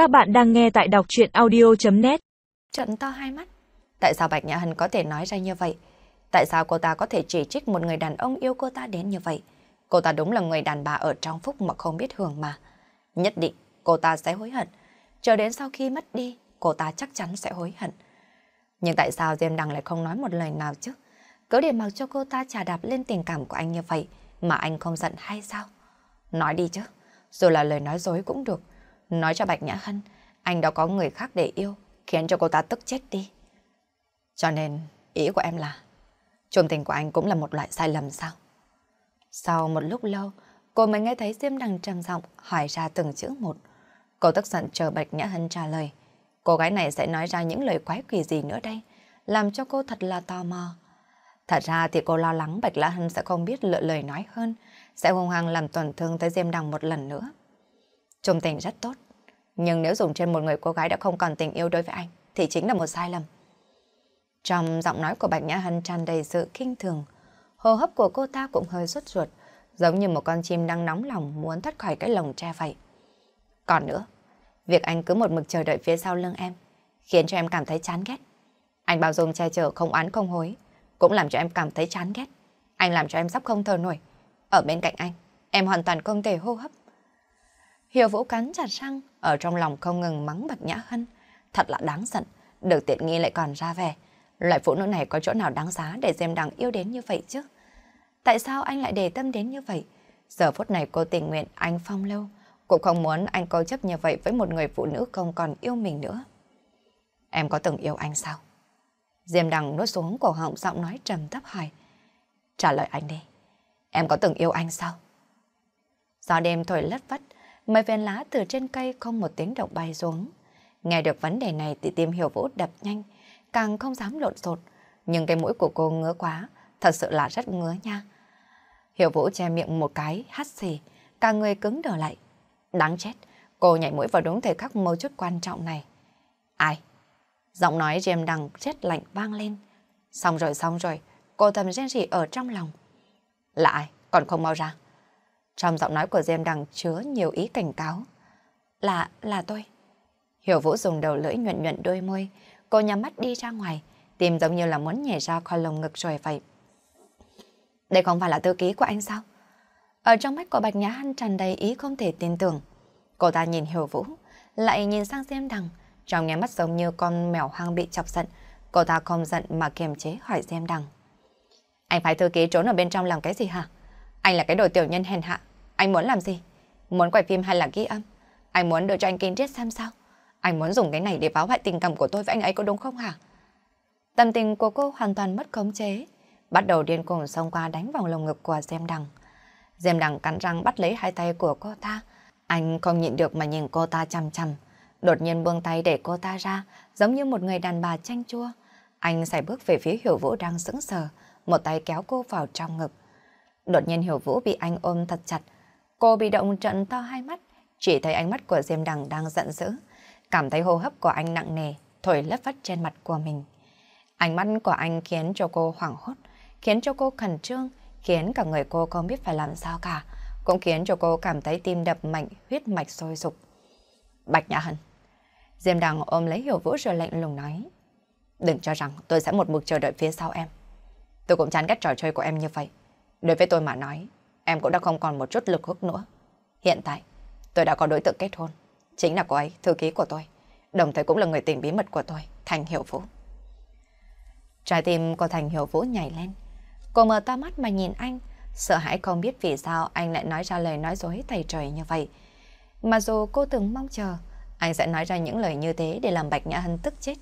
Các bạn đang nghe tại đọc chuyện audio.net Trận to hai mắt. Tại sao Bạch Nhã Hân có thể nói ra như vậy? Tại sao cô ta có thể chỉ trích một người đàn ông yêu cô ta đến như vậy? Cô ta đúng là người đàn bà ở trong phúc mà không biết hưởng mà. Nhất định cô ta sẽ hối hận. Chờ đến sau khi mất đi, cô ta chắc chắn sẽ hối hận. Nhưng tại sao Diêm Đăng lại không nói một lời nào chứ? Cứ để mặc cho cô ta trà đạp lên tình cảm của anh như vậy mà anh không giận hay sao? Nói đi chứ, dù là lời nói dối cũng được. Nói cho Bạch Nhã Hân, anh đã có người khác để yêu, khiến cho cô ta tức chết đi. Cho nên, ý của em là, trùm tình của anh cũng là một loại sai lầm sao? Sau một lúc lâu, cô mới nghe thấy Diêm Đằng trầm giọng hỏi ra từng chữ một. Cô tức giận chờ Bạch Nhã Hân trả lời. Cô gái này sẽ nói ra những lời quái quỷ gì nữa đây, làm cho cô thật là tò mò. Thật ra thì cô lo lắng Bạch Lã Hân sẽ không biết lựa lời nói hơn, sẽ hung hăng làm tổn thương tới Diêm Đằng một lần nữa. Trùm tình rất tốt, nhưng nếu dùng trên một người cô gái đã không còn tình yêu đối với anh, thì chính là một sai lầm. Trong giọng nói của Bạch Nhã Hân tràn đầy sự kinh thường, hô hấp của cô ta cũng hơi xuất ruột, giống như một con chim đang nóng lòng muốn thoát khỏi cái lồng tre vậy. Còn nữa, việc anh cứ một mực chờ đợi phía sau lưng em, khiến cho em cảm thấy chán ghét. Anh bao dung che chở không oán không hối, cũng làm cho em cảm thấy chán ghét. Anh làm cho em sắp không thở nổi. Ở bên cạnh anh, em hoàn toàn không thể hô hấp. Hiểu Vũ cắn chặt răng, ở trong lòng không ngừng mắng Bạch Nhã Hân. Thật là đáng giận, được tiện nghi lại còn ra vẻ. Loại phụ nữ này có chỗ nào đáng giá để Diêm Đằng yêu đến như vậy chứ? Tại sao anh lại để tâm đến như vậy? Giờ phút này cô tình nguyện anh phong lâu, cũng không muốn anh cố chấp như vậy với một người phụ nữ không còn yêu mình nữa. Em có từng yêu anh sao? Diêm Đằng nuốt xuống cổ họng giọng nói trầm thấp hỏi. Trả lời anh đi. Em có từng yêu anh sao? Gió đêm thổi lất vất, mấy viên lá từ trên cây không một tiếng động bay xuống. Nghe được vấn đề này thì tim hiểu vũ đập nhanh, càng không dám lộn xộn. Nhưng cái mũi của cô ngứa quá, thật sự là rất ngứa nha. Hiểu vũ che miệng một cái, hắt xì, cả người cứng đờ lại. Đáng chết, cô nhảy mũi vào đúng thời khắc mấu chốt quan trọng này. Ai? Giọng nói james Đằng chết lạnh vang lên. Xong rồi xong rồi, cô thầm rên rỉ ở trong lòng. Là ai? Còn không mau ra. Trong giọng nói của Diêm Đằng chứa nhiều ý cảnh cáo. Là, là tôi. Hiểu Vũ dùng đầu lưỡi nhuận nhuận đôi môi, cô nhắm mắt đi ra ngoài, tìm giống như là muốn nhảy ra khỏi lồng ngực rồi vậy. Đây không phải là thư ký của anh sao? Ở trong mắt của Bạch Nhã Hân tràn đầy ý không thể tin tưởng. Cô ta nhìn Hiểu Vũ, lại nhìn sang Diêm Đằng, trong nhắm mắt giống như con mèo hoang bị chọc giận. Cô ta không giận mà kiềm chế hỏi Diêm Đằng. Anh phải thư ký trốn ở bên trong làm cái gì hả? Anh là cái đồ tiểu nhân hèn hạ. Anh muốn làm gì? Muốn quay phim hay là ghi âm? Anh muốn đưa cho anh kinh triết xem sao? Anh muốn dùng cái này để phá hoại tình cảm của tôi với anh ấy có đúng không hả? Tâm tình của cô hoàn toàn mất khống chế. Bắt đầu điên cuồng xông qua đánh vào lồng ngực của Diêm Đằng. Diêm Đằng cắn răng bắt lấy hai tay của cô ta. Anh không nhịn được mà nhìn cô ta chăm chăm. Đột nhiên buông tay để cô ta ra, giống như một người đàn bà chanh chua. Anh xảy bước về phía Hiểu Vũ đang sững sờ, một tay kéo cô vào trong ngực. Đột nhiên Hiểu Vũ bị anh ôm thật chặt. Cô bị động trận to hai mắt, chỉ thấy ánh mắt của Diêm Đằng đang giận dữ. Cảm thấy hô hấp của anh nặng nề, thổi lất vất trên mặt của mình. Ánh mắt của anh khiến cho cô hoảng hốt, khiến cho cô khẩn trương, khiến cả người cô không biết phải làm sao cả, cũng khiến cho cô cảm thấy tim đập mạnh, huyết mạch sôi sục. Bạch Nhã Hân Diêm Đằng ôm lấy Hiểu Vũ rồi lạnh lùng nói. Đừng cho rằng tôi sẽ một mực chờ đợi phía sau em. Tôi cũng chán ghét trò chơi của em như vậy. Đối với tôi mà nói, em cũng đã không còn một chút lực hút nữa. Hiện tại, tôi đã có đối tượng kết hôn. Chính là cô ấy, thư ký của tôi. Đồng thời cũng là người tình bí mật của tôi, Thành Hiểu Vũ. Trái tim của Thành Hiểu Vũ nhảy lên. Cô mở to mắt mà nhìn anh, sợ hãi không biết vì sao anh lại nói ra lời nói dối thầy trời như vậy. Mà dù cô từng mong chờ, anh sẽ nói ra những lời như thế để làm Bạch Nhã Hân tức chết.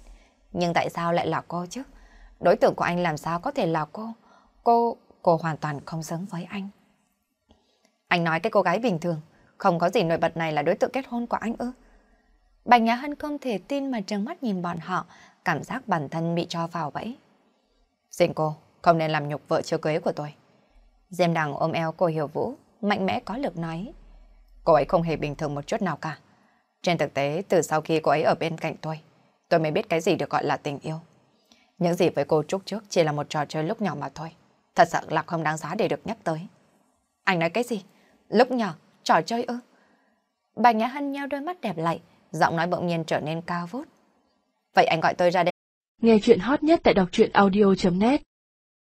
Nhưng tại sao lại là cô chứ? Đối tượng của anh làm sao có thể là cô? Cô, cô hoàn toàn không xứng với anh. Anh nói cái cô gái bình thường, không có gì nổi bật này là đối tượng kết hôn của anh ư? Bạch Nhã Hân không thể tin mà trừng mắt nhìn bọn họ, cảm giác bản thân bị cho vào bẫy. Xin cô, không nên làm nhục vợ chưa cưới của tôi. Diêm đằng ôm eo cô Hiểu Vũ, mạnh mẽ có lực nói. Cô ấy không hề bình thường một chút nào cả. Trên thực tế, từ sau khi cô ấy ở bên cạnh tôi, tôi mới biết cái gì được gọi là tình yêu. Những gì với cô Trúc trước chỉ là một trò chơi lúc nhỏ mà thôi. Thật sự là không đáng giá để được nhắc tới. Anh nói cái gì? Lúc nhỏ, trò chơi ư? Bà Nhã Hân nheo đôi mắt đẹp lại, giọng nói bỗng nhiên trở nên cao vút. Vậy anh gọi tôi ra đây. Nghe chuyện hot nhất tại đọc truyện audio.net